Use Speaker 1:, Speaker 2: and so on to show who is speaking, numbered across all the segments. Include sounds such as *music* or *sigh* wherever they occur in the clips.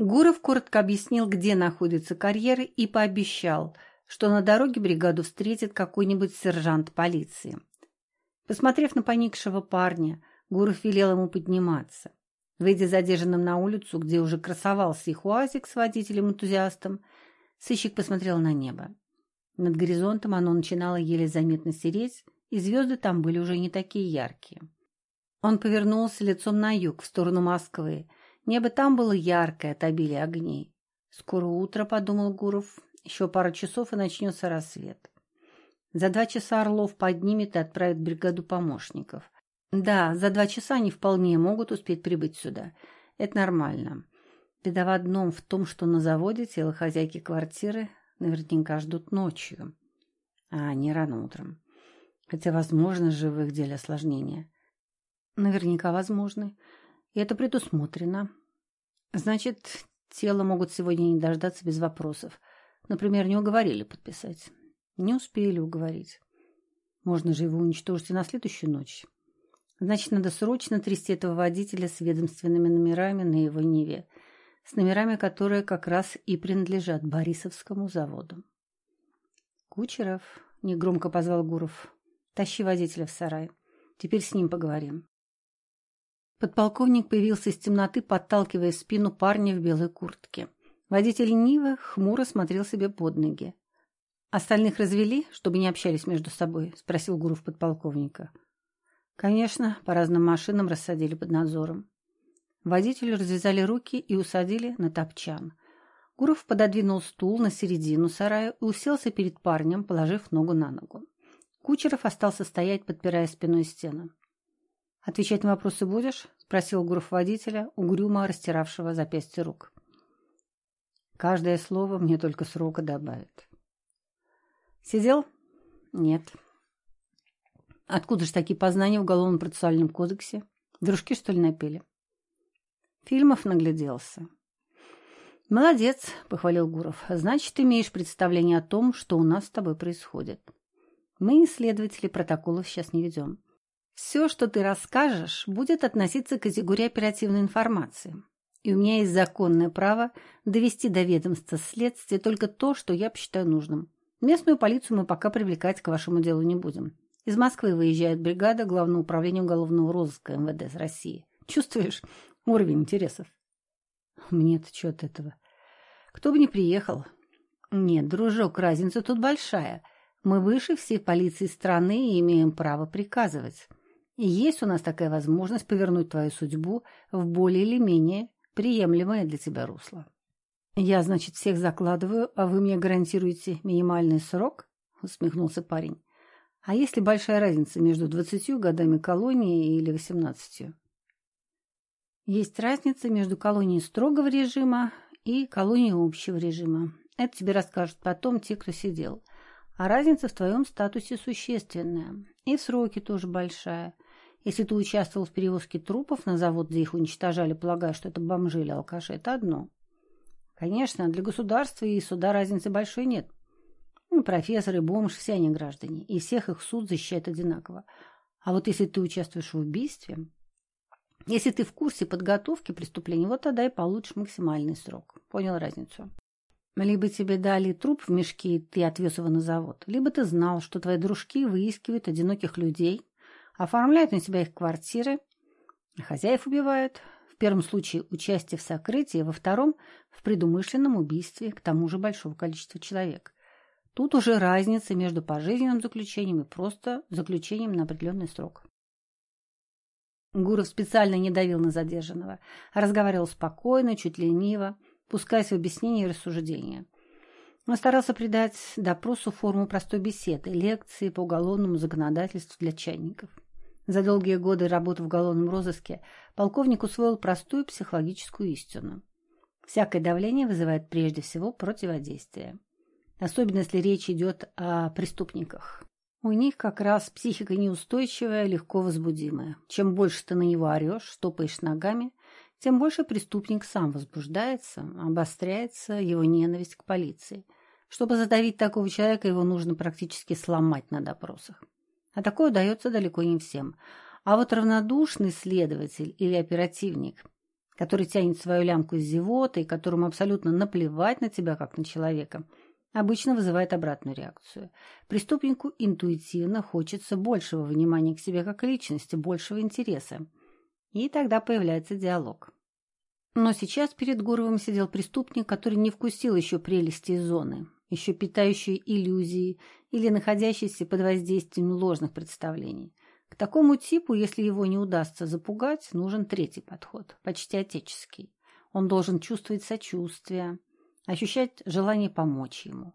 Speaker 1: Гуров коротко объяснил, где находятся карьеры, и пообещал, что на дороге бригаду встретит какой-нибудь сержант полиции. Посмотрев на поникшего парня, Гуров велел ему подниматься. Выйдя задержанным на улицу, где уже красовался их уазик с водителем-энтузиастом, сыщик посмотрел на небо. Над горизонтом оно начинало еле заметно сереть, и звезды там были уже не такие яркие. Он повернулся лицом на юг, в сторону Москвы. Небо там было яркое от обилия огней. «Скоро утро», — подумал Гуров, — «еще пара часов, и начнется рассвет». За два часа Орлов поднимет и отправит бригаду помощников. Да, за два часа они вполне могут успеть прибыть сюда. Это нормально. Беда в одном в том, что на заводе тело хозяйки квартиры наверняка ждут ночью, а не рано утром. Хотя, возможно же, в их деле осложнения. Наверняка возможны. И это предусмотрено. Значит, тело могут сегодня не дождаться без вопросов. Например, не уговорили подписать. Не успели уговорить. Можно же его уничтожить и на следующую ночь. Значит, надо срочно трясти этого водителя с ведомственными номерами на его Ниве. С номерами, которые как раз и принадлежат Борисовскому заводу. «Кучеров», — негромко позвал Гуров, — «тащи водителя в сарай. Теперь с ним поговорим». Подполковник появился из темноты, подталкивая спину парня в белой куртке. Водитель Нивы хмуро смотрел себе под ноги. «Остальных развели, чтобы не общались между собой?» — спросил Гуров подполковника. «Конечно, по разным машинам рассадили под надзором. Водителю развязали руки и усадили на топчан. Гуров пододвинул стул на середину сарая и уселся перед парнем, положив ногу на ногу. Кучеров остался стоять, подпирая спиной стену. «Отвечать на вопросы будешь?» — спросил Гуров водителя, угрюмо растиравшего запястье рук. «Каждое слово мне только срока добавит». Сидел? Нет. Откуда же такие познания в Уголовном процессуальном кодексе? Дружки, что ли, напели? Фильмов нагляделся. Молодец, похвалил Гуров. Значит, имеешь представление о том, что у нас с тобой происходит. Мы, исследователи, протоколов сейчас не ведем. Все, что ты расскажешь, будет относиться к категории оперативной информации. И у меня есть законное право довести до ведомства следствия только то, что я посчитаю нужным. Местную полицию мы пока привлекать к вашему делу не будем. Из Москвы выезжает бригада Главного управления уголовного розыска МВД России. Чувствуешь уровень интересов? Мне-то что от этого? Кто бы ни приехал. Нет, дружок, разница тут большая. Мы выше всей полиции страны и имеем право приказывать. И есть у нас такая возможность повернуть твою судьбу в более или менее приемлемое для тебя русло. «Я, значит, всех закладываю, а вы мне гарантируете минимальный срок?» — усмехнулся парень. «А есть ли большая разница между двадцатью годами колонии или восемнадцатью?» «Есть разница между колонией строгого режима и колонией общего режима. Это тебе расскажут потом те, кто сидел. А разница в твоем статусе существенная. И сроки тоже большая. Если ты участвовал в перевозке трупов на завод, где их уничтожали, полагая, что это бомжи или алкаши, это одно. Конечно, для государства и суда разницы большой нет. Ну, профессор бомж, все они граждане, и всех их суд защищает одинаково. А вот если ты участвуешь в убийстве, если ты в курсе подготовки преступления, вот тогда и получишь максимальный срок. Понял разницу? Либо тебе дали труп в мешке, и ты отвез его на завод, либо ты знал, что твои дружки выискивают одиноких людей, оформляют на себя их квартиры, хозяев убивают, первом случае участие в сокрытии, во втором – в предумышленном убийстве, к тому же большого количества человек. Тут уже разница между пожизненным заключением и просто заключением на определенный срок. Гуров специально не давил на задержанного, а разговаривал спокойно, чуть лениво, пускаясь в объяснения и рассуждения. Он старался придать допросу форму простой беседы, лекции по уголовному законодательству для чайников. За долгие годы работы в уголовном розыске полковник усвоил простую психологическую истину. Всякое давление вызывает прежде всего противодействие. Особенно если речь идет о преступниках. У них как раз психика неустойчивая, легко возбудимая. Чем больше ты на него орешь, стопаешь ногами, тем больше преступник сам возбуждается, обостряется его ненависть к полиции. Чтобы задавить такого человека, его нужно практически сломать на допросах. А такое удается далеко не всем. А вот равнодушный следователь или оперативник, который тянет свою лямку с зевотой, которому абсолютно наплевать на тебя, как на человека, обычно вызывает обратную реакцию. Преступнику интуитивно хочется большего внимания к себе как личности, большего интереса. И тогда появляется диалог. Но сейчас перед Гуровым сидел преступник, который не вкусил еще прелести зоны, еще питающий иллюзии или находящийся под воздействием ложных представлений. К такому типу, если его не удастся запугать, нужен третий подход, почти отеческий. Он должен чувствовать сочувствие, ощущать желание помочь ему.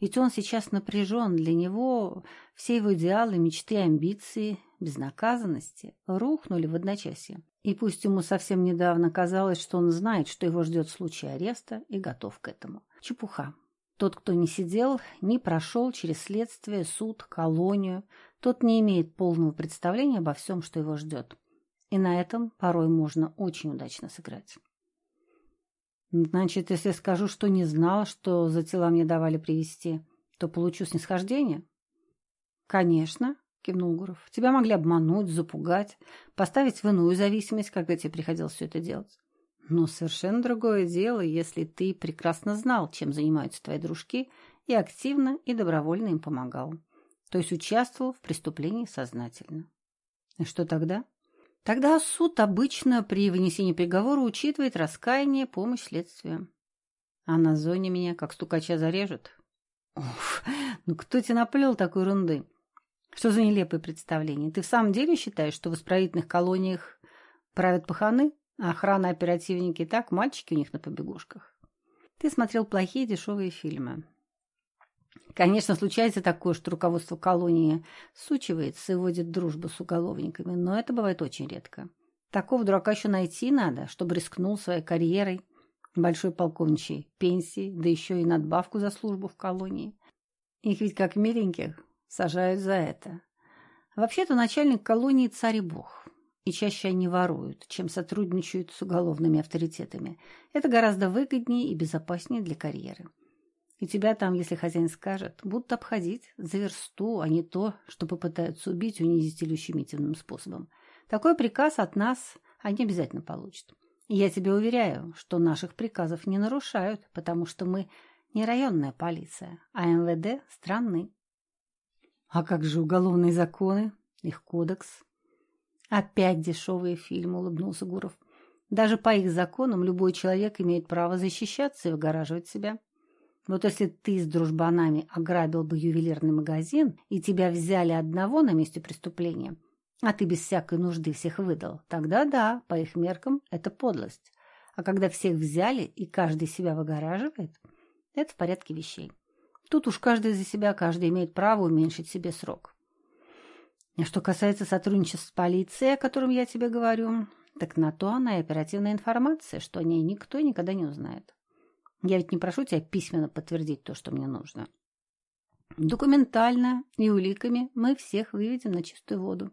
Speaker 1: Ведь он сейчас напряжен, для него все его идеалы, мечты, амбиции, безнаказанности рухнули в одночасье. И пусть ему совсем недавно казалось, что он знает, что его ждет в случае ареста и готов к этому. Чепуха. Тот, кто не сидел, не прошел через следствие, суд, колонию, тот не имеет полного представления обо всем, что его ждет. И на этом порой можно очень удачно сыграть. Значит, если скажу, что не знал, что за тела мне давали привезти, то получу снисхождение? Конечно, кивнул Гуров. Тебя могли обмануть, запугать, поставить в иную зависимость, когда тебе приходилось все это делать. Но совершенно другое дело, если ты прекрасно знал, чем занимаются твои дружки, и активно и добровольно им помогал то есть участвовал в преступлении сознательно. И что тогда? Тогда суд обычно при вынесении приговора учитывает раскаяние, помощь следствию. А на зоне меня как стукача зарежут. Уф, ну кто тебе наплел такой ерунды? Что за нелепое представление? Ты в самом деле считаешь, что в исправительных колониях правят паханы, охрана оперативники так, мальчики у них на побегушках? Ты смотрел плохие дешевые фильмы. Конечно, случается такое, что руководство колонии сучивается и вводит дружбу с уголовниками, но это бывает очень редко. Такого дурака еще найти надо, чтобы рискнул своей карьерой, большой полковничьей пенсии, да еще и надбавку за службу в колонии. Их ведь как миленьких сажают за это. Вообще-то начальник колонии царь и бог. И чаще они воруют, чем сотрудничают с уголовными авторитетами. Это гораздо выгоднее и безопаснее для карьеры. И тебя там, если хозяин скажет, будут обходить за версту, а не то, что попытаются убить, унизить или ущемительным способом. Такой приказ от нас они обязательно получат. И я тебе уверяю, что наших приказов не нарушают, потому что мы не районная полиция, а МВД страны. А как же уголовные законы, их кодекс? Опять дешевые фильмы, улыбнулся Гуров. Даже по их законам любой человек имеет право защищаться и выгораживать себя. Вот если ты с дружбанами ограбил бы ювелирный магазин, и тебя взяли одного на месте преступления, а ты без всякой нужды всех выдал, тогда да, по их меркам это подлость. А когда всех взяли, и каждый себя выгораживает, это в порядке вещей. Тут уж каждый за себя, каждый имеет право уменьшить себе срок. Что касается сотрудничества с полицией, о котором я тебе говорю, так на то она и оперативная информация, что о ней никто никогда не узнает. Я ведь не прошу тебя письменно подтвердить то, что мне нужно. Документально и уликами мы всех выведем на чистую воду.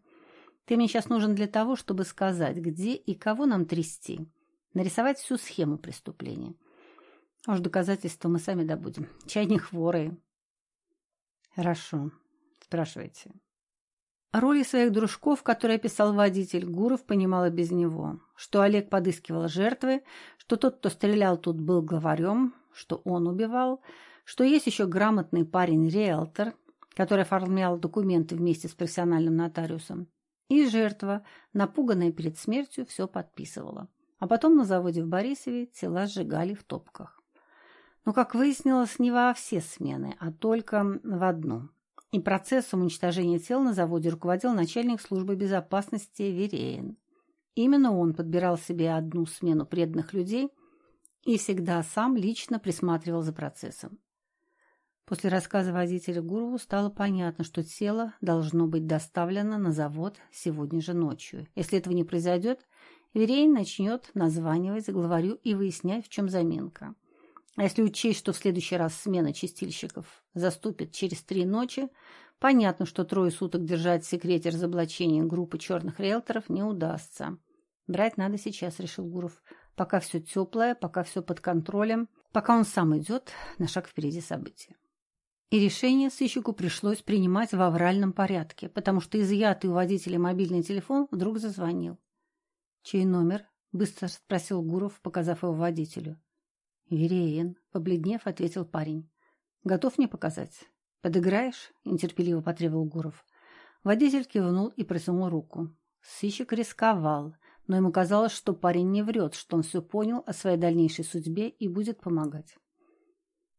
Speaker 1: Ты мне сейчас нужен для того, чтобы сказать, где и кого нам трясти. Нарисовать всю схему преступления. А уж доказательства мы сами добудем. Чай не хворые. Хорошо. Спрашивайте. Роли своих дружков, которые описал водитель, Гуров понимала без него. Что Олег подыскивал жертвы, что тот, кто стрелял тут, был главарем, что он убивал, что есть еще грамотный парень-риэлтор, который оформлял документы вместе с профессиональным нотариусом. И жертва, напуганная перед смертью, все подписывала. А потом на заводе в Борисове тела сжигали в топках. Но, как выяснилось, не во все смены, а только в одну – и процессом уничтожения тел на заводе руководил начальник службы безопасности Вереин. Именно он подбирал себе одну смену преданных людей и всегда сам лично присматривал за процессом. После рассказа водителя Гурову стало понятно, что тело должно быть доставлено на завод сегодня же ночью. Если этого не произойдет, Верейн начнет названивать главарю и выяснять, в чем заминка. А если учесть, что в следующий раз смена чистильщиков заступит через три ночи, понятно, что трое суток держать в секрете разоблачения группы черных риэлторов не удастся. Брать надо сейчас, решил Гуров, пока все теплое, пока все под контролем, пока он сам идет на шаг впереди события. И решение сыщику пришлось принимать в авральном порядке, потому что изъятый у водителя мобильный телефон вдруг зазвонил. «Чей номер?» — быстро спросил Гуров, показав его водителю. «Вереен», — побледнев, ответил парень. «Готов мне показать?» «Подыграешь?» — нетерпеливо потребовал Гуров. Водитель кивнул и протянул руку. Сыщик рисковал, но ему казалось, что парень не врет, что он все понял о своей дальнейшей судьбе и будет помогать.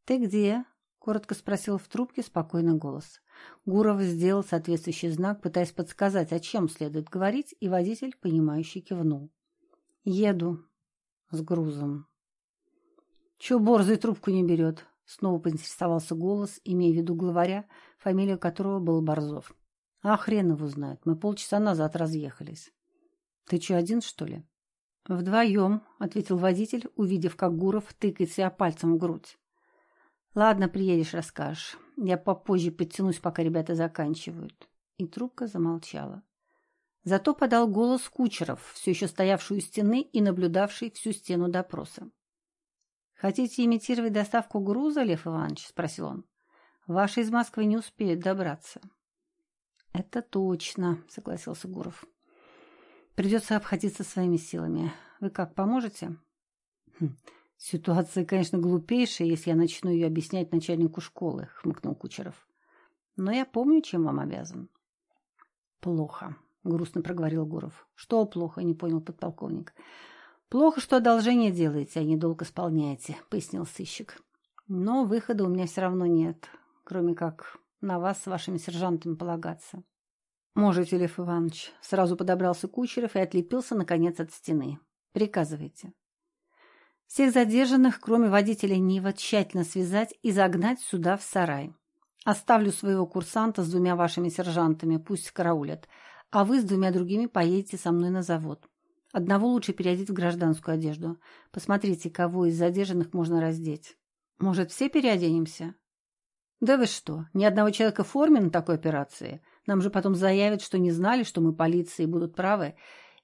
Speaker 1: «Ты где?» — коротко спросил в трубке спокойный голос. Гуров сделал соответствующий знак, пытаясь подсказать, о чем следует говорить, и водитель, понимающий, кивнул. «Еду с грузом». «Чего борзый трубку не берет?» — снова поинтересовался голос, имея в виду главаря, фамилия которого был Борзов. «А хрен его знает, мы полчаса назад разъехались». «Ты что, один, что ли?» «Вдвоем», — ответил водитель, увидев, как Гуров тыкает себя пальцем в грудь. «Ладно, приедешь, расскажешь. Я попозже подтянусь, пока ребята заканчивают». И трубка замолчала. Зато подал голос Кучеров, все еще стоявший у стены и наблюдавший всю стену допроса. «Хотите имитировать доставку груза, Лев Иванович?» – спросил он. «Ваши из Москвы не успеют добраться». «Это точно», – согласился Гуров. «Придется обходиться своими силами. Вы как, поможете?» хм, «Ситуация, конечно, глупейшая, если я начну ее объяснять начальнику школы», — хмыкнул Кучеров. «Но я помню, чем вам обязан». «Плохо», — грустно проговорил Гуров. «Что плохо?» — не понял подполковник. «Плохо, что одолжение делаете, а не долг исполняете», — пояснил сыщик. «Но выхода у меня все равно нет, кроме как на вас с вашими сержантами полагаться». «Можете, Лев Иванович», — сразу подобрался Кучеров и отлепился, наконец, от стены. «Приказывайте». Всех задержанных, кроме водителя Нива, тщательно связать и загнать сюда, в сарай. Оставлю своего курсанта с двумя вашими сержантами, пусть караулят, а вы с двумя другими поедете со мной на завод. Одного лучше переодеть в гражданскую одежду. Посмотрите, кого из задержанных можно раздеть. Может, все переоденемся? Да вы что, ни одного человека в форме на такой операции? Нам же потом заявят, что не знали, что мы полиции, будут правы,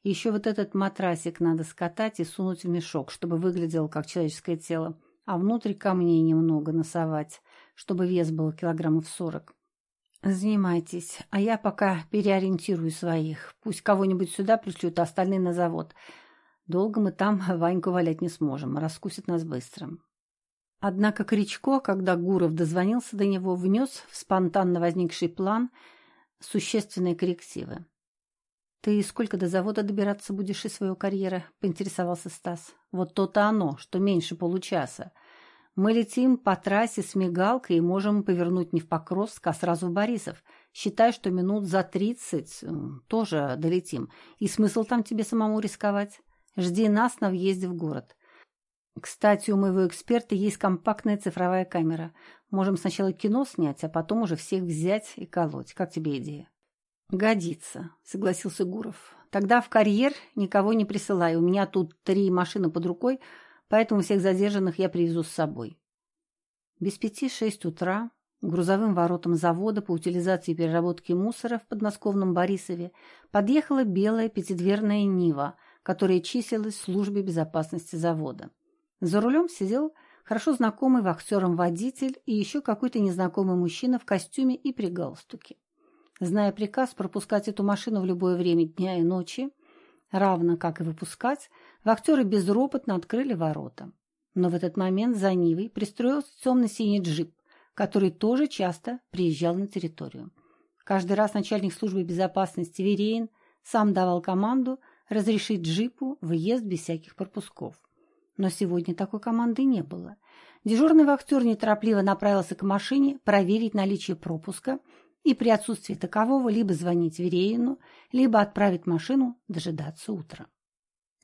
Speaker 1: еще вот этот матрасик надо скатать и сунуть в мешок, чтобы выглядел как человеческое тело, а внутрь камней немного насовать, чтобы вес был килограммов сорок. Занимайтесь, а я пока переориентирую своих. Пусть кого-нибудь сюда пришлют, а остальные на завод. Долго мы там *laughs* Ваньку валять не сможем, раскусит нас быстро. Однако Кричко, когда Гуров дозвонился до него, внес в спонтанно возникший план существенные коррективы. «Ты сколько до завода добираться будешь из своего карьера?» — поинтересовался Стас. «Вот то-то оно, что меньше получаса. Мы летим по трассе с мигалкой и можем повернуть не в Покровск, а сразу в Борисов. Считай, что минут за тридцать тоже долетим. И смысл там тебе самому рисковать? Жди нас на въезде в город. Кстати, у моего эксперта есть компактная цифровая камера. Можем сначала кино снять, а потом уже всех взять и колоть. Как тебе идея?» «Годится», — согласился Гуров. «Тогда в карьер никого не присылай. У меня тут три машины под рукой, поэтому всех задержанных я привезу с собой». Без пяти шесть утра грузовым воротам завода по утилизации и переработке мусора в подмосковном Борисове подъехала белая пятидверная Нива, которая числилась в службе безопасности завода. За рулем сидел хорошо знакомый вахтером водитель и еще какой-то незнакомый мужчина в костюме и при галстуке. Зная приказ пропускать эту машину в любое время дня и ночи, равно как и выпускать, вахтеры безропотно открыли ворота. Но в этот момент за Нивой пристроился темно-синий джип, который тоже часто приезжал на территорию. Каждый раз начальник службы безопасности Вереин сам давал команду разрешить джипу въезд без всяких пропусков. Но сегодня такой команды не было. Дежурный вахтер неторопливо направился к машине проверить наличие пропуска и при отсутствии такового либо звонить Вереину, либо отправить машину дожидаться утра.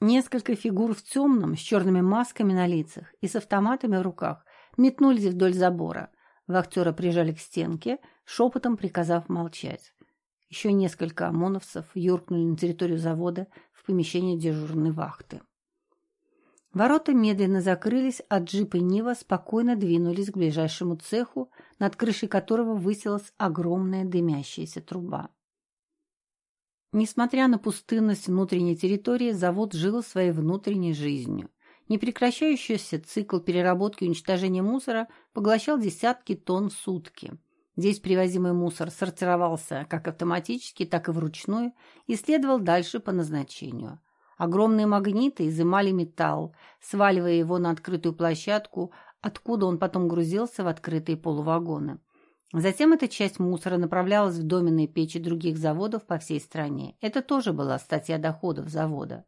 Speaker 1: Несколько фигур в темном, с черными масками на лицах и с автоматами в руках метнулись вдоль забора. Вахтера прижали к стенке, шепотом приказав молчать. Еще несколько ОМОНовцев юркнули на территорию завода в помещение дежурной вахты. Ворота медленно закрылись, а джип и Нива спокойно двинулись к ближайшему цеху, над крышей которого высилась огромная дымящаяся труба. Несмотря на пустынность внутренней территории, завод жил своей внутренней жизнью. Непрекращающийся цикл переработки и уничтожения мусора поглощал десятки тонн в сутки. Здесь привозимый мусор сортировался как автоматически, так и вручную и следовал дальше по назначению – Огромные магниты изымали металл, сваливая его на открытую площадку, откуда он потом грузился в открытые полувагоны. Затем эта часть мусора направлялась в доменные печи других заводов по всей стране. Это тоже была статья доходов завода.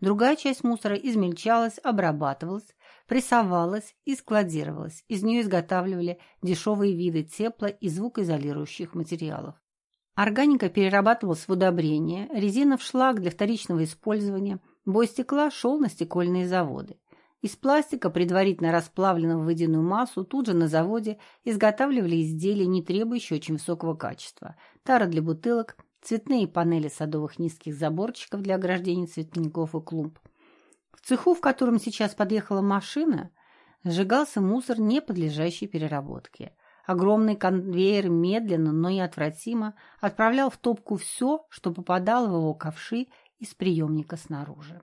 Speaker 1: Другая часть мусора измельчалась, обрабатывалась, прессовалась и складировалась. Из нее изготавливали дешевые виды тепло- и звукоизолирующих материалов. Органика перерабатывалась в удобрения, резина в шлак для вторичного использования, бой стекла шел на стекольные заводы. Из пластика, предварительно расплавленного в водяную массу, тут же на заводе изготавливали изделия, не требующие очень высокого качества. Тара для бутылок, цветные панели садовых низких заборчиков для ограждения цветников и клумб. В цеху, в котором сейчас подъехала машина, сжигался мусор, не подлежащий переработке. Огромный конвейер медленно, но неотвратимо отправлял в топку все, что попадало в его ковши из приемника снаружи.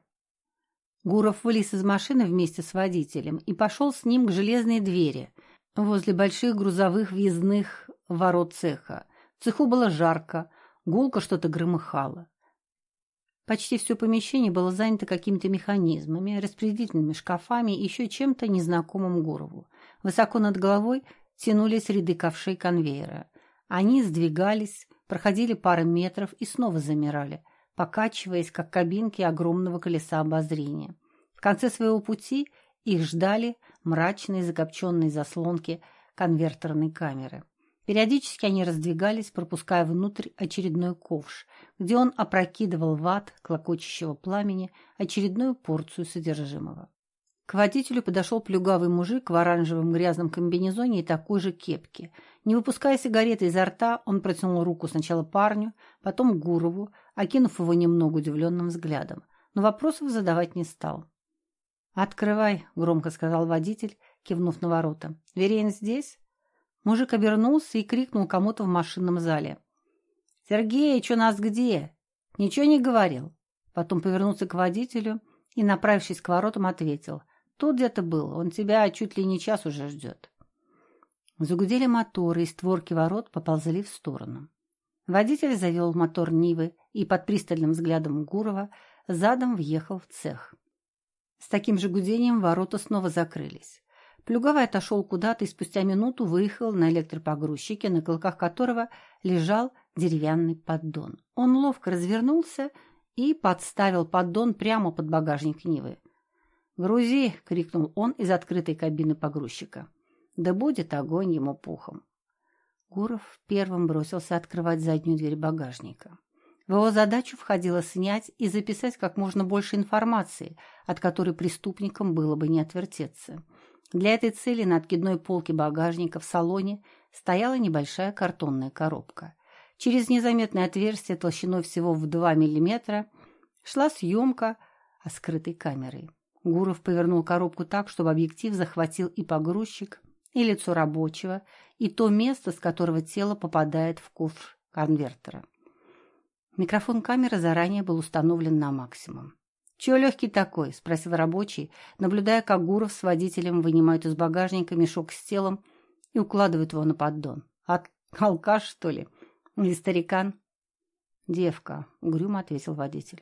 Speaker 1: Гуров вылез из машины вместе с водителем и пошел с ним к железной двери возле больших грузовых въездных ворот цеха. Цеху было жарко, гулко что-то громыхало. Почти все помещение было занято какими-то механизмами, распределительными шкафами и еще чем-то незнакомым Гурову. Высоко над головой тянулись ряды ковшей конвейера. Они сдвигались, проходили пары метров и снова замирали, покачиваясь, как кабинки огромного колеса обозрения. В конце своего пути их ждали мрачные закопченные заслонки конвертерной камеры. Периодически они раздвигались, пропуская внутрь очередной ковш, где он опрокидывал в ад клокочущего пламени очередную порцию содержимого. К водителю подошел плюгавый мужик в оранжевом грязном комбинезоне и такой же кепке. Не выпуская сигареты изо рта, он протянул руку сначала парню, потом Гурову, окинув его немного удивленным взглядом, но вопросов задавать не стал. «Открывай», — громко сказал водитель, кивнув на ворота. «Верейн здесь?» Мужик обернулся и крикнул кому-то в машинном зале. «Сергеич, у нас где?» «Ничего не говорил». Потом повернулся к водителю и, направившись к воротам, ответил. «Тут где-то был, он тебя чуть ли не час уже ждет». Загудели моторы, и створки ворот поползли в сторону. Водитель завел мотор Нивы и под пристальным взглядом Гурова задом въехал в цех. С таким же гудением ворота снова закрылись. Плюгавый отошел куда-то и спустя минуту выехал на электропогрузчике, на клыках которого лежал деревянный поддон. Он ловко развернулся и подставил поддон прямо под багажник Нивы. «Грузи!» — крикнул он из открытой кабины погрузчика. «Да будет огонь ему пухом!» Гуров первым бросился открывать заднюю дверь багажника. В его задачу входило снять и записать как можно больше информации, от которой преступникам было бы не отвертеться — для этой цели на откидной полке багажника в салоне стояла небольшая картонная коробка. Через незаметное отверстие толщиной всего в 2 мм шла съемка о скрытой камерой. Гуров повернул коробку так, чтобы объектив захватил и погрузчик, и лицо рабочего, и то место, с которого тело попадает в кофр конвертера. Микрофон камеры заранее был установлен на максимум. «Чего легкий такой?» – спросил рабочий, наблюдая, как Гуров с водителем вынимают из багажника мешок с телом и укладывают его на поддон. «От алкаш, что ли? Или старикан?» «Девка», — угрюмо ответил водитель.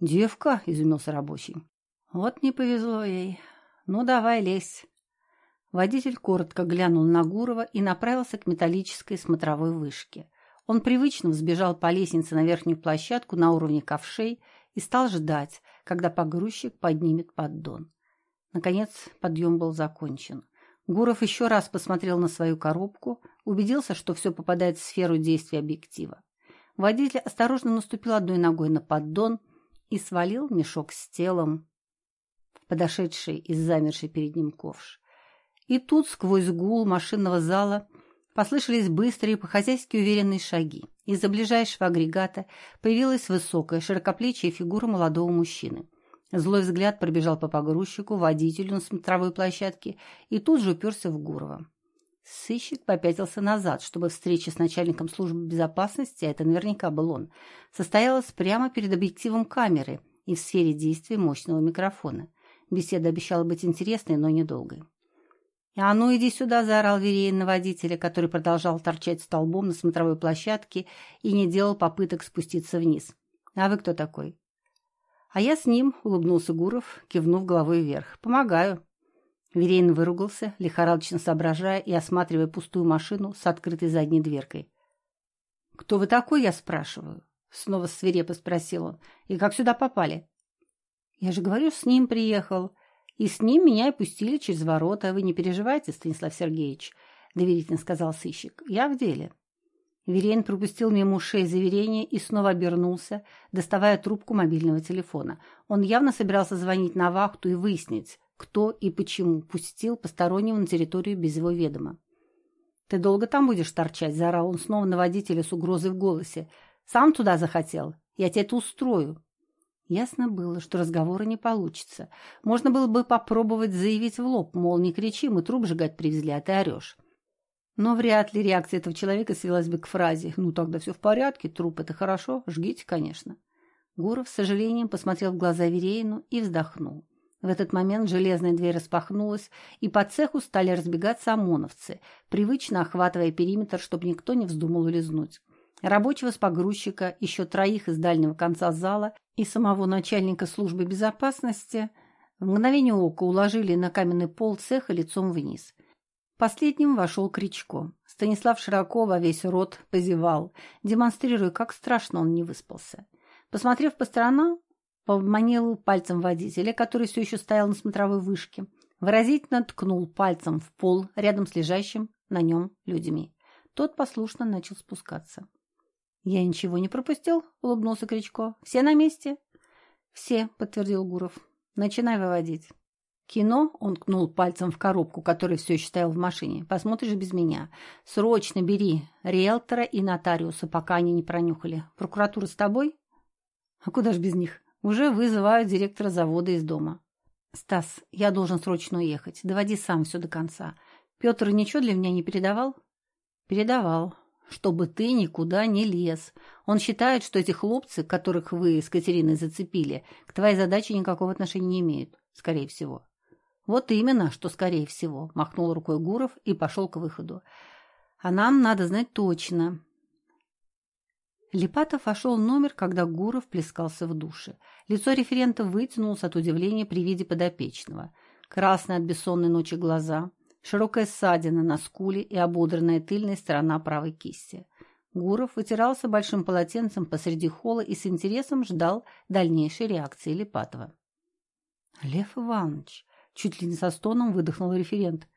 Speaker 1: «Девка?» — изумился рабочий. «Вот не повезло ей. Ну, давай, лезь». Водитель коротко глянул на Гурова и направился к металлической смотровой вышке. Он привычно взбежал по лестнице на верхнюю площадку на уровне ковшей и стал ждать, когда погрузчик поднимет поддон. Наконец подъем был закончен. Гуров еще раз посмотрел на свою коробку, убедился, что все попадает в сферу действия объектива. Водитель осторожно наступил одной ногой на поддон и свалил мешок с телом, подошедший и замерший перед ним ковш. И тут сквозь гул машинного зала послышались быстрые, по-хозяйски уверенные шаги. Из-за ближайшего агрегата появилась высокая, широкоплечья фигура молодого мужчины. Злой взгляд пробежал по погрузчику, водителю на смотровой площадке и тут же уперся в Гурова. Сыщик попятился назад, чтобы встреча с начальником службы безопасности, а это наверняка был он, состоялась прямо перед объективом камеры и в сфере действия мощного микрофона. Беседа обещала быть интересной, но недолгой. «А ну, иди сюда!» – заорал Вереин на водителя, который продолжал торчать столбом на смотровой площадке и не делал попыток спуститься вниз. «А вы кто такой?» «А я с ним», — улыбнулся Гуров, кивнув головой вверх. «Помогаю». Верейн выругался, лихорадочно соображая и осматривая пустую машину с открытой задней дверкой. «Кто вы такой, я спрашиваю?» Снова свирепо спросил он. «И как сюда попали?» «Я же говорю, с ним приехал. И с ним меня и пустили через ворота. Вы не переживайте, Станислав Сергеевич», — доверительно сказал сыщик. «Я в деле». Верейн пропустил мимо ушей заверение и снова обернулся, доставая трубку мобильного телефона. Он явно собирался звонить на вахту и выяснить, кто и почему пустил постороннего на территорию без его ведома. «Ты долго там будешь торчать?» – заорал он снова на водителя с угрозой в голосе. «Сам туда захотел? Я тебе это устрою». Ясно было, что разговора не получится. Можно было бы попробовать заявить в лоб, мол, не кричи, мы труп сжигать привезли, а ты орешь. Но вряд ли реакция этого человека свелась бы к фразе «Ну, тогда все в порядке, труп – это хорошо, жгите, конечно». Гуров с сожалением посмотрел в глаза Вереину и вздохнул. В этот момент железная дверь распахнулась, и по цеху стали разбегаться ОМОНовцы, привычно охватывая периметр, чтобы никто не вздумал улизнуть. Рабочего с погрузчика, еще троих из дальнего конца зала и самого начальника службы безопасности в мгновение ока уложили на каменный пол цеха лицом вниз – Последним вошел Кричко. Станислав широко во весь рот позевал, демонстрируя, как страшно он не выспался. Посмотрев по сторонам, поманил пальцем водителя, который все еще стоял на смотровой вышке, выразительно ткнул пальцем в пол рядом с лежащим на нем людьми. Тот послушно начал спускаться. «Я ничего не пропустил?» — улыбнулся Кричко. «Все на месте?» «Все», — подтвердил Гуров. «Начинай выводить». Кино, он кнул пальцем в коробку, которая все еще стояла в машине. Посмотришь без меня. Срочно бери риэлтора и нотариуса, пока они не пронюхали. Прокуратура с тобой? А куда ж без них? Уже вызывают директора завода из дома. Стас, я должен срочно уехать. Доводи сам все до конца. Петр ничего для меня не передавал? Передавал. Чтобы ты никуда не лез. Он считает, что эти хлопцы, которых вы с Катериной зацепили, к твоей задаче никакого отношения не имеют. Скорее всего. «Вот именно, что скорее всего», – махнул рукой Гуров и пошел к выходу. «А нам надо знать точно». Липатов вошел номер, когда Гуров плескался в душе. Лицо референта вытянулось от удивления при виде подопечного. Красные от бессонной ночи глаза, широкая ссадина на скуле и ободранная тыльная сторона правой кисти. Гуров вытирался большим полотенцем посреди холла и с интересом ждал дальнейшей реакции Липатова. «Лев Иванович!» Чуть ли не со стоном выдохнул референт.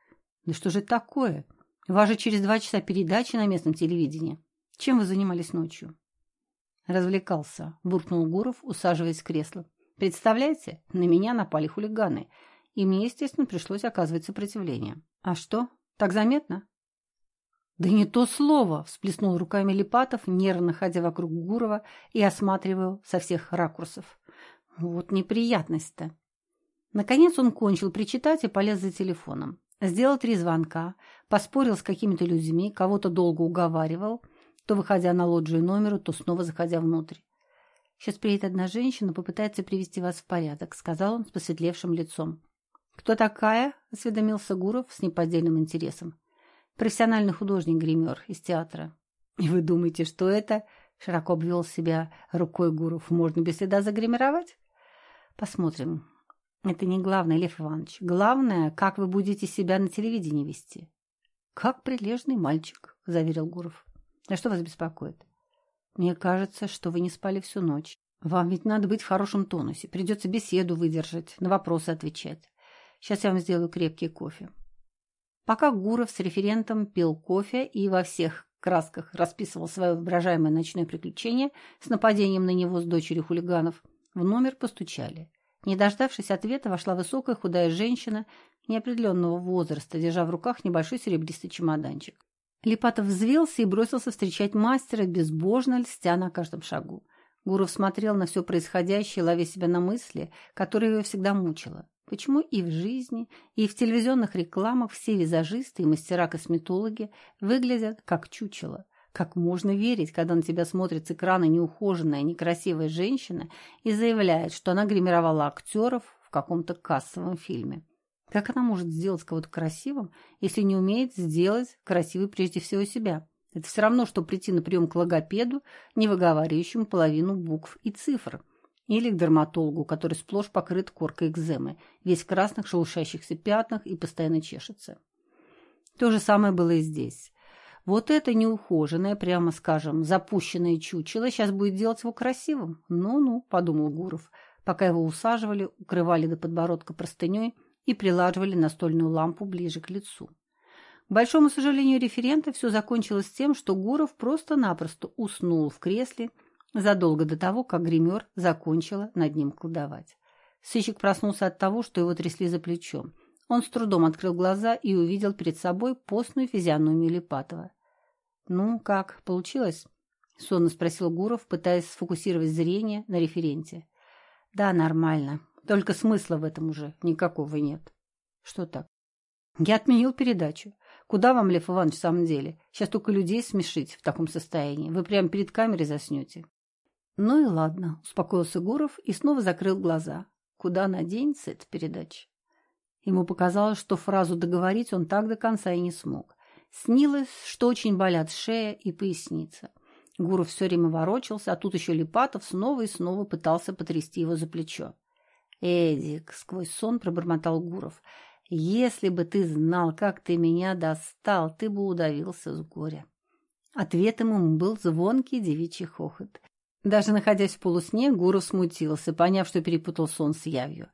Speaker 1: «Да что же такое? Вас же через два часа передачи на местном телевидении. Чем вы занимались ночью?» Развлекался, буркнул Гуров, усаживаясь в кресло. «Представляете, на меня напали хулиганы, и мне, естественно, пришлось оказывать сопротивление. А что, так заметно?» «Да не то слово!» – всплеснул руками Липатов, нервно ходя вокруг Гурова и осматривая со всех ракурсов. «Вот неприятность-то!» Наконец он кончил причитать и полез за телефоном. Сделал три звонка, поспорил с какими-то людьми, кого-то долго уговаривал, то выходя на лоджию номеру, то снова заходя внутрь. «Сейчас приедет одна женщина, попытается привести вас в порядок», — сказал он с посветлевшим лицом. «Кто такая?» — осведомился Гуров с неподдельным интересом. «Профессиональный художник-гример из театра». «И вы думаете, что это?» — широко обвел себя рукой Гуров. «Можно без следа загримировать?» «Посмотрим. Это не главное, Лев Иванович. Главное, как вы будете себя на телевидении вести. Как прилежный мальчик, заверил Гуров. А что вас беспокоит? Мне кажется, что вы не спали всю ночь. Вам ведь надо быть в хорошем тонусе. Придется беседу выдержать, на вопросы отвечать. Сейчас я вам сделаю крепкий кофе. Пока Гуров с референтом пил кофе и во всех красках расписывал свое воображаемое ночное приключение с нападением на него с дочерью хулиганов, в номер постучали. Не дождавшись ответа, вошла высокая худая женщина неопределенного возраста, держа в руках небольшой серебристый чемоданчик. Липатов взвелся и бросился встречать мастера, безбожно льстя на каждом шагу. Гуров смотрел на все происходящее, ловя себя на мысли, которые его всегда мучило. Почему и в жизни, и в телевизионных рекламах все визажисты и мастера-косметологи выглядят как чучело – как можно верить, когда на тебя смотрит с экрана неухоженная, некрасивая женщина и заявляет, что она гримировала актеров в каком-то кассовом фильме? Как она может сделать кого-то красивым, если не умеет сделать красивой прежде всего себя? Это все равно, что прийти на прием к логопеду, не выговаривающему половину букв и цифр. Или к дерматологу, который сплошь покрыт коркой экземы, весь в красных шелушащихся пятнах и постоянно чешется. То же самое было и здесь. Вот это неухоженное, прямо скажем, запущенное чучело сейчас будет делать его красивым. Ну-ну, подумал Гуров, пока его усаживали, укрывали до подбородка простыней и прилаживали настольную лампу ближе к лицу. К большому сожалению референта все закончилось тем, что Гуров просто-напросто уснул в кресле задолго до того, как гример закончила над ним колдовать. Сыщик проснулся от того, что его трясли за плечом. Он с трудом открыл глаза и увидел перед собой постную физиономию Липатова. «Ну, как, получилось?» — сонно спросил Гуров, пытаясь сфокусировать зрение на референте. «Да, нормально. Только смысла в этом уже никакого нет». «Что так?» «Я отменил передачу. Куда вам, Лев Иванович, в самом деле? Сейчас только людей смешить в таком состоянии. Вы прямо перед камерой заснете». «Ну и ладно», — успокоился Гуров и снова закрыл глаза. «Куда наденется эта передача?» Ему показалось, что фразу договорить он так до конца и не смог. Снилось, что очень болят шея и поясница. Гуров все время ворочался, а тут еще Липатов снова и снова пытался потрясти его за плечо. «Эдик», — сквозь сон пробормотал Гуров, — «если бы ты знал, как ты меня достал, ты бы удавился с горя». Ответом ему был звонкий девичий хохот. Даже находясь в полусне, Гуров смутился, поняв, что перепутал сон с явью.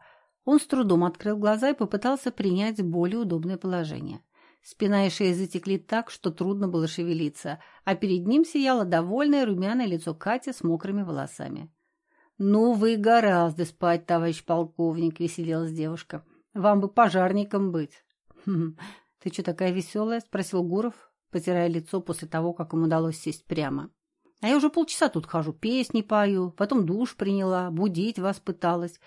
Speaker 1: Он с трудом открыл глаза и попытался принять более удобное положение. Спина и шея затекли так, что трудно было шевелиться, а перед ним сияло довольное румяное лицо Кати с мокрыми волосами. «Ну, вы гораздо спать, товарищ полковник», — веселилась девушка. «Вам бы пожарником быть». «Хм, «Ты что такая веселая?» — спросил Гуров, потирая лицо после того, как ему удалось сесть прямо. «А я уже полчаса тут хожу, песни пою, потом душ приняла, будить вас пыталась.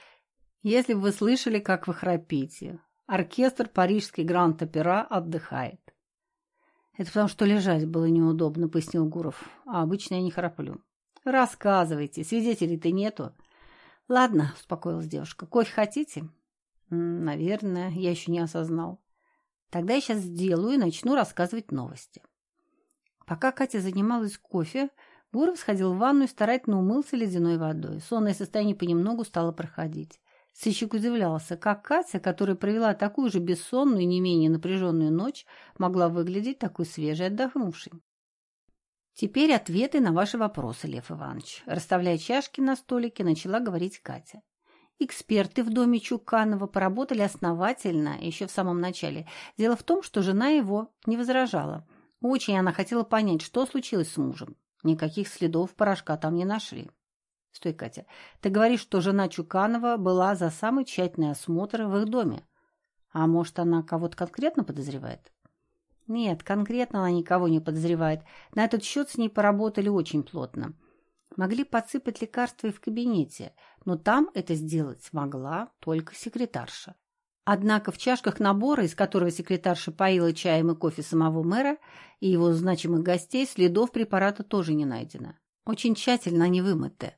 Speaker 1: Если бы вы слышали, как вы храпите. Оркестр парижский Гранд-Опера отдыхает. Это потому, что лежать было неудобно, пояснил Гуров. А обычно я не храплю. Рассказывайте, свидетелей-то нету. Ладно, успокоилась девушка. Кофе хотите? Наверное, я еще не осознал. Тогда я сейчас сделаю и начну рассказывать новости. Пока Катя занималась кофе, Гуров сходил в ванну и старательно умылся ледяной водой. Сонное состояние понемногу стало проходить. Сыщик удивлялся, как Катя, которая провела такую же бессонную и не менее напряженную ночь, могла выглядеть такой свежей отдохнувшей. «Теперь ответы на ваши вопросы, Лев Иванович», расставляя чашки на столике, начала говорить Катя. Эксперты в доме Чуканова поработали основательно еще в самом начале. Дело в том, что жена его не возражала. Очень она хотела понять, что случилось с мужем. Никаких следов порошка там не нашли. Стой, Катя. Ты говоришь, что жена Чуканова была за самый тщательный осмотр в их доме. А может, она кого-то конкретно подозревает? Нет, конкретно она никого не подозревает. На этот счет с ней поработали очень плотно. Могли подсыпать лекарства и в кабинете, но там это сделать могла только секретарша. Однако в чашках набора, из которого секретарша поила чаем и кофе самого мэра и его значимых гостей, следов препарата тоже не найдено. Очень тщательно они вымыты.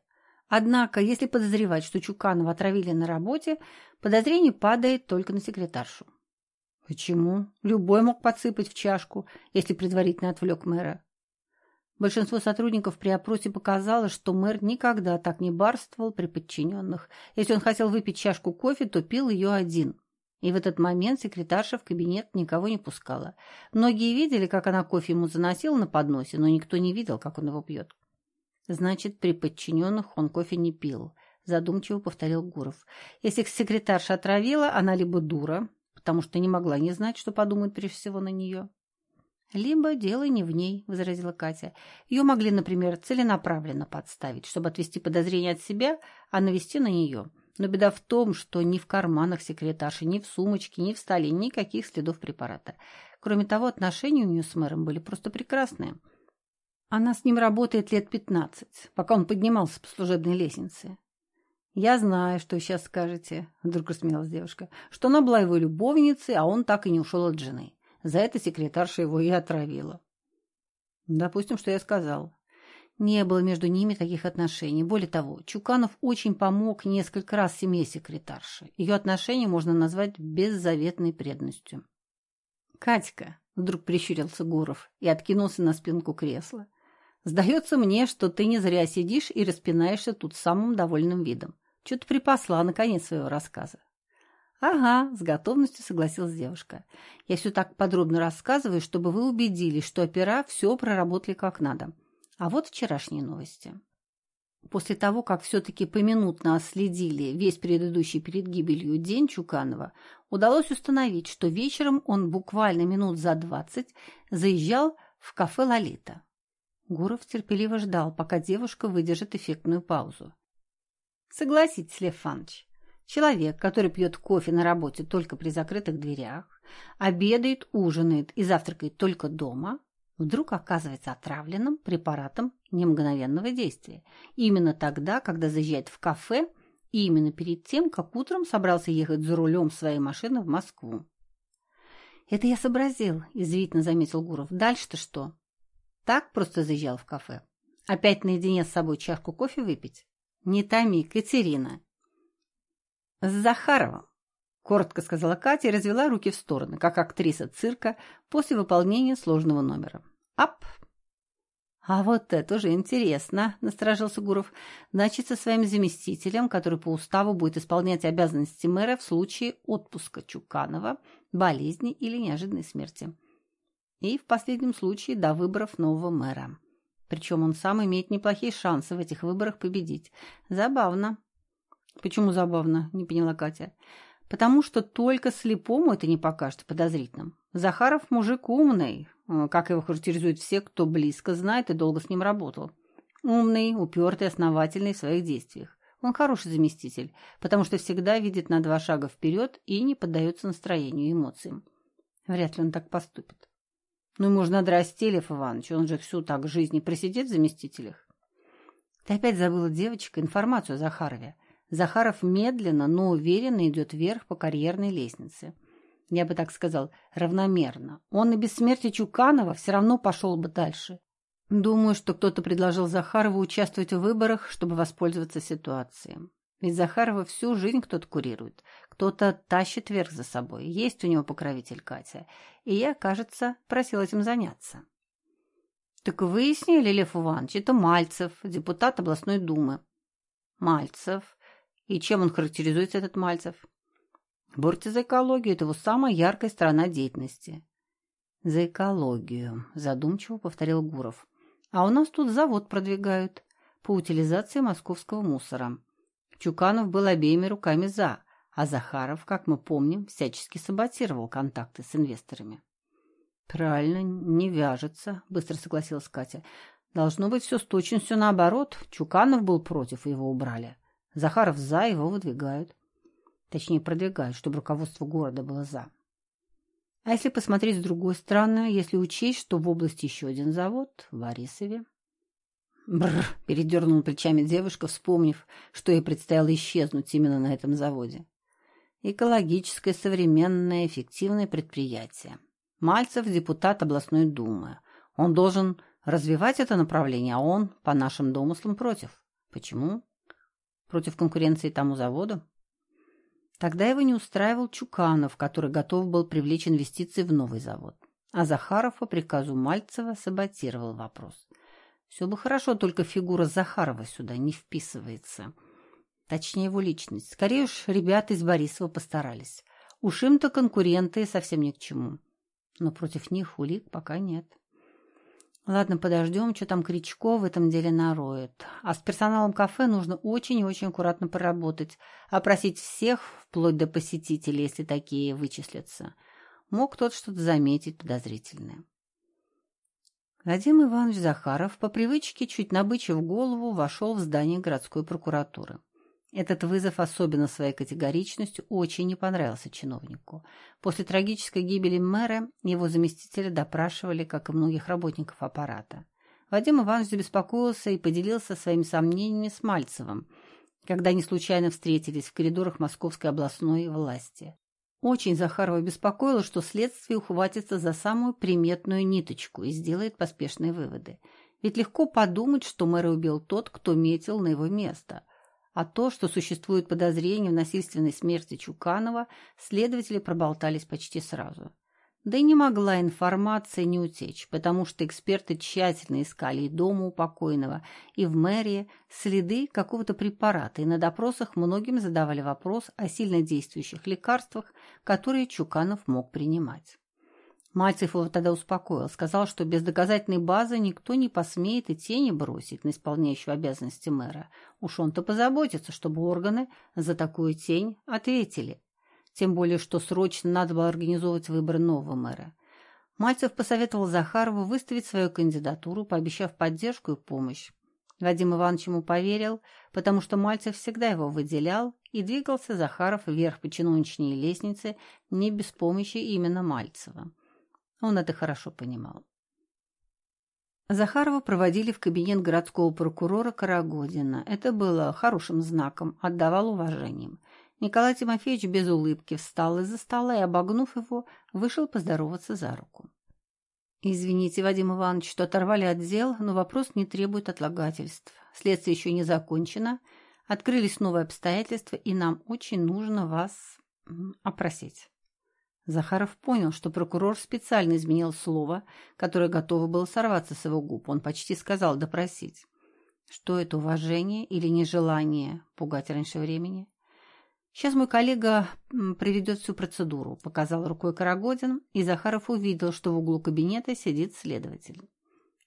Speaker 1: Однако, если подозревать, что Чуканова отравили на работе, подозрение падает только на секретаршу. Почему? Любой мог подсыпать в чашку, если предварительно отвлек мэра. Большинство сотрудников при опросе показало, что мэр никогда так не барствовал при подчиненных. Если он хотел выпить чашку кофе, то пил ее один. И в этот момент секретарша в кабинет никого не пускала. Многие видели, как она кофе ему заносила на подносе, но никто не видел, как он его пьет. Значит, при подчиненных он кофе не пил, задумчиво повторил Гуров. Если секретарша отравила, она либо дура, потому что не могла не знать, что подумают прежде всего на нее. «Либо дело не в ней», — возразила Катя. «Ее могли, например, целенаправленно подставить, чтобы отвести подозрение от себя, а навести на нее. Но беда в том, что ни в карманах секретарши, ни в сумочке, ни в столе никаких следов препарата. Кроме того, отношения у нее с мэром были просто прекрасные. Она с ним работает лет пятнадцать, пока он поднимался по служебной лестнице. «Я знаю, что сейчас скажете», — вдруг рассмеялась девушка, «что она была его любовницей, а он так и не ушел от жены. За это секретарша его и отравила». «Допустим, что я сказал. Не было между ними таких отношений. Более того, Чуканов очень помог несколько раз семье секретарши. Ее отношения можно назвать беззаветной преданностью. «Катька», — вдруг прищурился Гуров и откинулся на спинку кресла, — Сдается мне, что ты не зря сидишь и распинаешься тут самым довольным видом. Что-то припасла на конец своего рассказа. «Ага», — с готовностью согласилась девушка. «Я все так подробно рассказываю, чтобы вы убедились, что опера все проработали как надо. А вот вчерашние новости». После того, как все-таки поминутно следили весь предыдущий перед гибелью день Чуканова, удалось установить, что вечером он буквально минут за двадцать заезжал в кафе «Лолита». Гуров терпеливо ждал, пока девушка выдержит эффектную паузу. Согласитесь, Лев Фанович, человек, который пьет кофе на работе только при закрытых дверях, обедает, ужинает и завтракает только дома, вдруг оказывается отравленным препаратом немгновенного действия. Именно тогда, когда заезжает в кафе, и именно перед тем, как утром собрался ехать за рулем своей машины в Москву. «Это я сообразил», – извительно заметил Гуров. «Дальше-то что?» «Так просто заезжал в кафе. Опять наедине с собой чашку кофе выпить?» «Не томи, Катерина!» «С Захаровым!» — коротко сказала Катя и развела руки в стороны, как актриса цирка после выполнения сложного номера. «Ап!» «А вот это уже интересно», — насторожился Гуров. «Значит, со своим заместителем, который по уставу будет исполнять обязанности мэра в случае отпуска Чуканова, болезни или неожиданной смерти. И в последнем случае до выборов нового мэра». Причем он сам имеет неплохие шансы в этих выборах победить. Забавно. Почему забавно? Не поняла Катя. Потому что только слепому это не покажется подозрительным. Захаров мужик умный, э, как его характеризуют все, кто близко знает и долго с ним работал. Умный, упертый, основательный в своих действиях. Он хороший заместитель, потому что всегда видит на два шага вперед и не поддается настроению и эмоциям. Вряд ли он так поступит. Ну и можно драсти, Лев Иванович, он же всю так в жизни просидит в заместителях. Ты опять забыла, девочка, информацию о Захарове. Захаров медленно, но уверенно идет вверх по карьерной лестнице. Я бы так сказал, равномерно. Он и без смерти Чуканова все равно пошел бы дальше. Думаю, что кто-то предложил Захарову участвовать в выборах, чтобы воспользоваться ситуацией. Ведь Захарова всю жизнь кто-то курирует, кто-то тащит вверх за собой. Есть у него покровитель Катя. И я, кажется, просил этим заняться. Так выяснили, Лев Иванович, это Мальцев, депутат областной думы. Мальцев. И чем он характеризуется, этот Мальцев? Борьте за экологию – это его самая яркая сторона деятельности. За экологию, задумчиво повторил Гуров. А у нас тут завод продвигают по утилизации московского мусора. Чуканов был обеими руками «за», а Захаров, как мы помним, всячески саботировал контакты с инвесторами. «Правильно, не вяжется», — быстро согласилась Катя. «Должно быть все с точностью наоборот. Чуканов был против, его убрали. Захаров «за», его выдвигают. Точнее, продвигают, чтобы руководство города было «за». А если посмотреть с другой стороны, если учесть, что в области еще один завод, в Борисове, Бррр, передернула плечами девушка, вспомнив, что ей предстояло исчезнуть именно на этом заводе. Экологическое, современное, эффективное предприятие. Мальцев – депутат областной думы. Он должен развивать это направление, а он, по нашим домыслам, против. Почему? Против конкуренции тому заводу? Тогда его не устраивал Чуканов, который готов был привлечь инвестиции в новый завод. А Захаров по приказу Мальцева саботировал вопрос – все бы хорошо, только фигура Захарова сюда не вписывается. Точнее, его личность. Скорее уж, ребята из Борисова постарались. Уж им-то конкуренты совсем ни к чему. Но против них улик пока нет. Ладно, подождем, что там Кричко в этом деле нароет. А с персоналом кафе нужно очень и очень аккуратно поработать, опросить всех, вплоть до посетителей, если такие вычислятся. Мог кто-то что-то заметить подозрительное. Вадим Иванович Захаров по привычке, чуть набычив голову, вошел в здание городской прокуратуры. Этот вызов, особенно своей категоричностью, очень не понравился чиновнику. После трагической гибели мэра его заместителя допрашивали, как и многих работников аппарата. Вадим Иванович забеспокоился и поделился своими сомнениями с Мальцевым, когда они случайно встретились в коридорах Московской областной власти. Очень Захарова беспокоило, что следствие ухватится за самую приметную ниточку и сделает поспешные выводы. Ведь легко подумать, что мэра убил тот, кто метил на его место. А то, что существует подозрение в насильственной смерти Чуканова, следователи проболтались почти сразу. Да и не могла информация не утечь, потому что эксперты тщательно искали и дома у покойного, и в мэрии следы какого-то препарата, и на допросах многим задавали вопрос о сильно действующих лекарствах, которые Чуканов мог принимать. Мальцев его тогда успокоил, сказал, что без доказательной базы никто не посмеет и тени бросить на исполняющего обязанности мэра. Уж он-то позаботится, чтобы органы за такую тень ответили. Тем более, что срочно надо было организовывать выборы нового мэра. Мальцев посоветовал Захарову выставить свою кандидатуру, пообещав поддержку и помощь. Вадим Иванович ему поверил, потому что Мальцев всегда его выделял, и двигался Захаров вверх по чиновничной лестнице не без помощи именно Мальцева. Он это хорошо понимал. Захарова проводили в кабинет городского прокурора Карагодина. Это было хорошим знаком, отдавал уважением. Николай Тимофеевич без улыбки встал из-за стола и, обогнув его, вышел поздороваться за руку. «Извините, Вадим Иванович, что оторвали отдел, но вопрос не требует отлагательств. Следствие еще не закончено, открылись новые обстоятельства, и нам очень нужно вас опросить». Захаров понял, что прокурор специально изменил слово, которое готово было сорваться с его губ. Он почти сказал «допросить». Что это, уважение или нежелание пугать раньше времени? Сейчас мой коллега приведет всю процедуру, показал рукой Карагодин, и Захаров увидел, что в углу кабинета сидит следователь.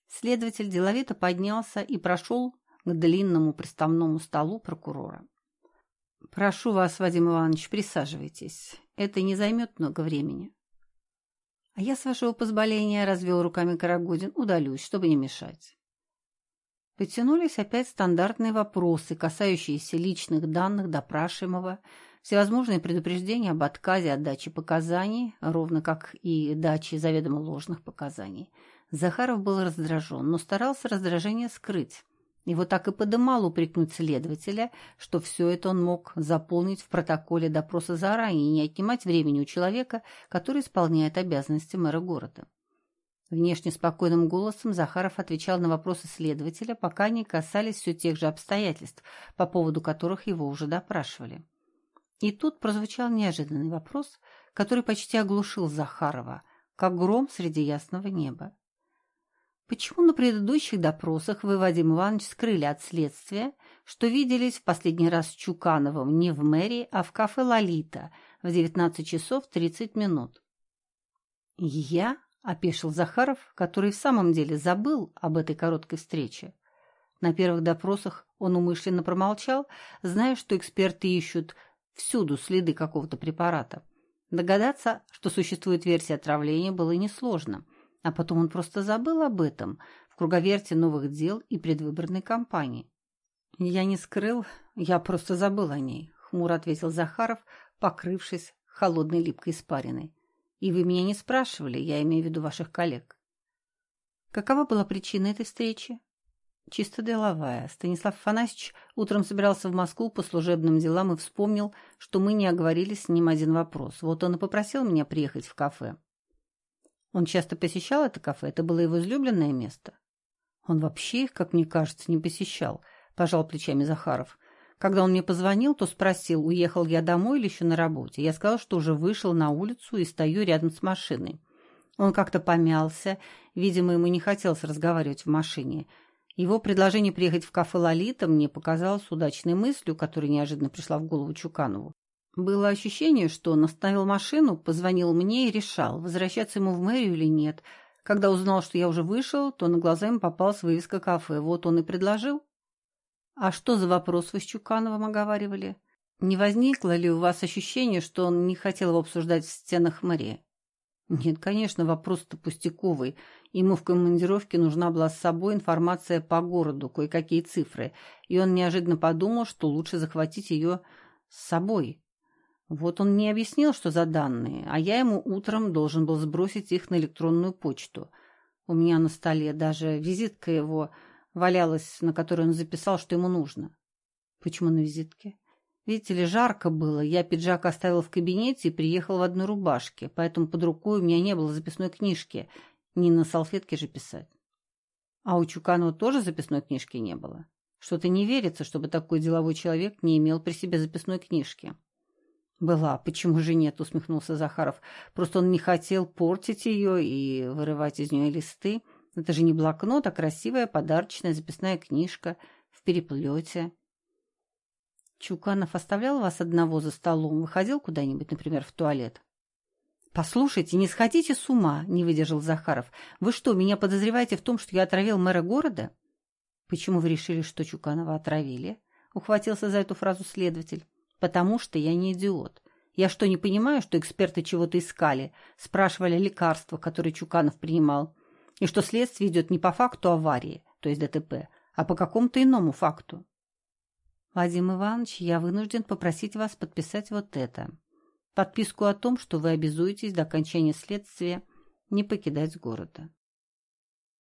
Speaker 1: Следователь деловито поднялся и прошел к длинному приставному столу прокурора. «Прошу вас, Вадим Иванович, присаживайтесь. Это не займет много времени». «А я, с вашего позволения, — развел руками Карагодин, — удалюсь, чтобы не мешать». Потянулись опять стандартные вопросы, касающиеся личных данных допрашиваемого, всевозможные предупреждения об отказе от дачи показаний, ровно как и дачи заведомо ложных показаний. Захаров был раздражен, но старался раздражение скрыть. Его так и подымал упрекнуть следователя, что все это он мог заполнить в протоколе допроса заранее и не отнимать времени у человека, который исполняет обязанности мэра города. Внешне спокойным голосом Захаров отвечал на вопросы следователя, пока они касались все тех же обстоятельств, по поводу которых его уже допрашивали. И тут прозвучал неожиданный вопрос, который почти оглушил Захарова, как гром среди ясного неба. Почему на предыдущих допросах вы, Вадим Иванович, скрыли от следствия, что виделись в последний раз с Чукановым не в мэрии, а в кафе «Лолита» в 19 часов 30 минут? Я — опешил Захаров, который в самом деле забыл об этой короткой встрече. На первых допросах он умышленно промолчал, зная, что эксперты ищут всюду следы какого-то препарата. Догадаться, что существует версия отравления, было несложно, а потом он просто забыл об этом в круговерте новых дел и предвыборной кампании. «Я не скрыл, я просто забыл о ней», — хмуро ответил Захаров, покрывшись холодной липкой испариной. И вы меня не спрашивали, я имею в виду ваших коллег. Какова была причина этой встречи? Чисто деловая. Станислав Афанасьевич утром собирался в Москву по служебным делам и вспомнил, что мы не оговорили с ним один вопрос. Вот он и попросил меня приехать в кафе. Он часто посещал это кафе? Это было его излюбленное место? Он вообще их, как мне кажется, не посещал, пожал плечами Захаров. Когда он мне позвонил, то спросил, уехал я домой или еще на работе. Я сказал, что уже вышел на улицу и стою рядом с машиной. Он как-то помялся, видимо, ему не хотелось разговаривать в машине. Его предложение приехать в кафе «Лолита» мне показалось удачной мыслью, которая неожиданно пришла в голову Чуканову. Было ощущение, что он остановил машину, позвонил мне и решал, возвращаться ему в мэрию или нет. Когда узнал, что я уже вышел, то на глаза ему попалась вывеска кафе. Вот он и предложил. А что за вопрос вы с Чукановым оговаривали? Не возникло ли у вас ощущение, что он не хотел его обсуждать в стенах мэрии? Нет, конечно, вопрос-то пустяковый. Ему в командировке нужна была с собой информация по городу, кое-какие цифры, и он неожиданно подумал, что лучше захватить ее с собой. Вот он не объяснил, что за данные, а я ему утром должен был сбросить их на электронную почту. У меня на столе даже визитка его валялась, на которой он записал, что ему нужно. Почему на визитке? Видите ли, жарко было. Я пиджак оставил в кабинете и приехал в одной рубашке, поэтому под рукой у меня не было записной книжки. Не на салфетке же писать. А у Чуканова тоже записной книжки не было. Что-то не верится, чтобы такой деловой человек не имел при себе записной книжки. Была. Почему же нет? Усмехнулся Захаров. Просто он не хотел портить ее и вырывать из нее листы. Это же не блокнот, а красивая подарочная записная книжка в переплете. Чуканов оставлял вас одного за столом, выходил куда-нибудь, например, в туалет? «Послушайте, не сходите с ума», — не выдержал Захаров. «Вы что, меня подозреваете в том, что я отравил мэра города?» «Почему вы решили, что Чуканова отравили?» — ухватился за эту фразу следователь. «Потому что я не идиот. Я что, не понимаю, что эксперты чего-то искали, спрашивали лекарства, которые Чуканов принимал, и что следствие идет не по факту аварии, то есть ДТП, а по какому-то иному факту?» «Вадим Иванович, я вынужден попросить вас подписать вот это», подписку о том, что вы обязуетесь до окончания следствия не покидать города.